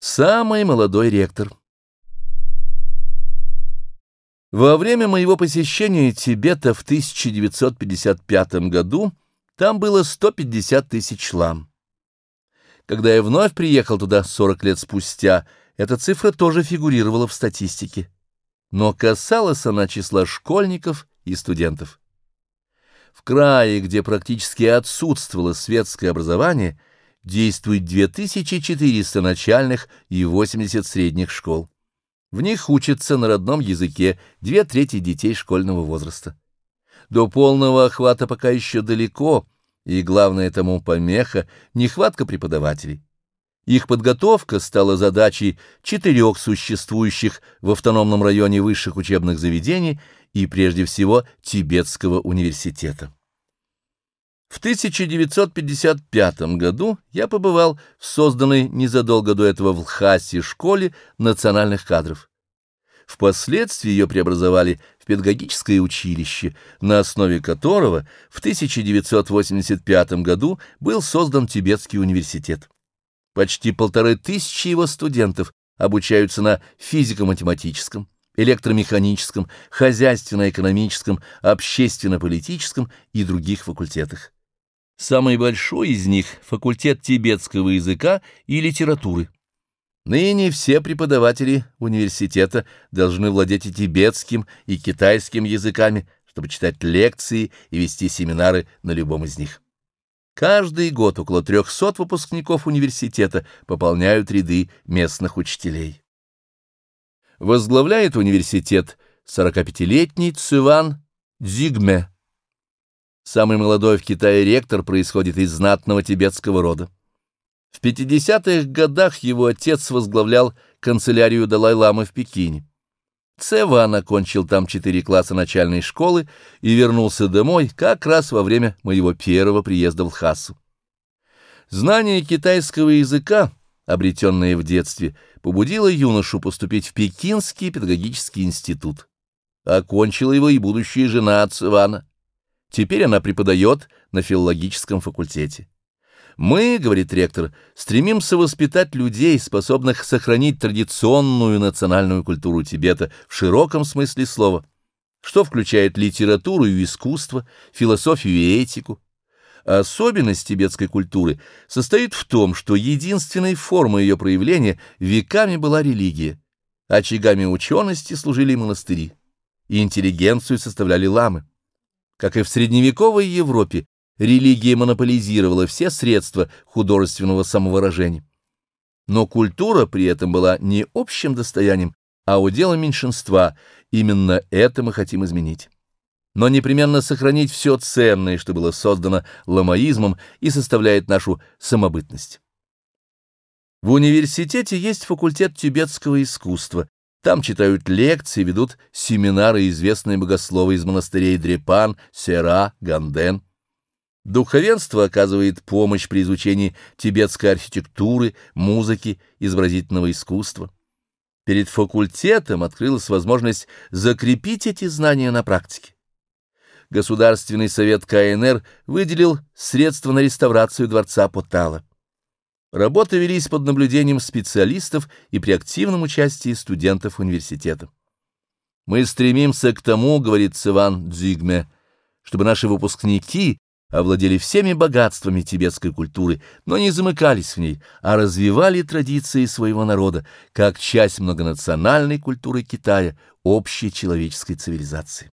Самый молодой ректор Во время моего посещения Тибета в 1955 году там было 150 тысяч лам. Когда я вновь приехал туда 40 лет спустя, эта цифра тоже фигурировала в статистике. Но касалась она числа школьников и студентов. В крае, где практически отсутствовало светское образование, действует 2400 начальных и 80 средних школ. В них учатся на родном языке две трети детей школьного возраста. До полного охвата пока еще далеко, и главное тому помеха — нехватка преподавателей. Их подготовка стала задачей четырех существующих в автономном районе высших учебных заведений и, прежде всего, Тибетского университета. В 1955 году я побывал в созданной незадолго до этого в Лхасе школе национальных кадров. Впоследствии ее преобразовали в педагогическое училище, на основе которого в 1985 году был создан Тибетский университет. Почти полторы тысячи его студентов обучаются на физико-математическом, электромеханическом, хозяйственно-экономическом, общественно-политическом и других факультетах. Самый большой из них — факультет тибетского языка и литературы. Ныне все преподаватели университета должны владеть и тибетским, и китайским языками, чтобы читать лекции и вести семинары на любом из них. Каждый год около 300 выпускников университета пополняют ряды местных учителей. Возглавляет университет 45-летний Циван Дзигме. Самый молодой в Китае ректор происходит из знатного тибетского рода. В 50-х годах его отец возглавлял канцелярию Далай-ламы в Пекине. Цеван окончил там четыре класса начальной школы и вернулся домой как раз во время моего первого приезда в Лхасу. Знание китайского языка, обретенное в детстве, побудило юношу поступить в Пекинский педагогический институт. Окончила его и будущая жена Цевана. Теперь она преподает на филологическом факультете. Мы, говорит ректор, стремимся воспитать людей, способных сохранить традиционную национальную культуру Тибета в широком смысле слова, что включает литературу и искусство, философию и этику. Особенность тибетской культуры состоит в том, что единственной формой ее проявления веками была религия. Очагами учености служили монастыри, и интеллигенцию составляли ламы. Как и в средневековой Европе, религия монополизировала все средства художественного самовыражения. Но культура при этом была не общим достоянием, а уделом меньшинства. Именно это мы хотим изменить. Но непременно сохранить все ценное, что было создано ламаизмом и составляет нашу самобытность. В университете есть факультет тибетского искусства, там читают лекции, ведут семинары известные богословы из монастырей Дрепан, Сера, Ганден. Духовенство оказывает помощь при изучении тибетской архитектуры, музыки, изобразительного искусства. Перед факультетом открылась возможность закрепить эти знания на практике. Государственный совет КНР выделил средства на реставрацию дворца Потала. Работы велись под наблюдением специалистов и при активном участии студентов университета. «Мы стремимся к тому, — говорит Иван Дзигме, — чтобы наши выпускники овладели всеми богатствами тибетской культуры, но не замыкались в ней, а развивали традиции своего народа как часть многонациональной культуры Китая, общей человеческой цивилизации.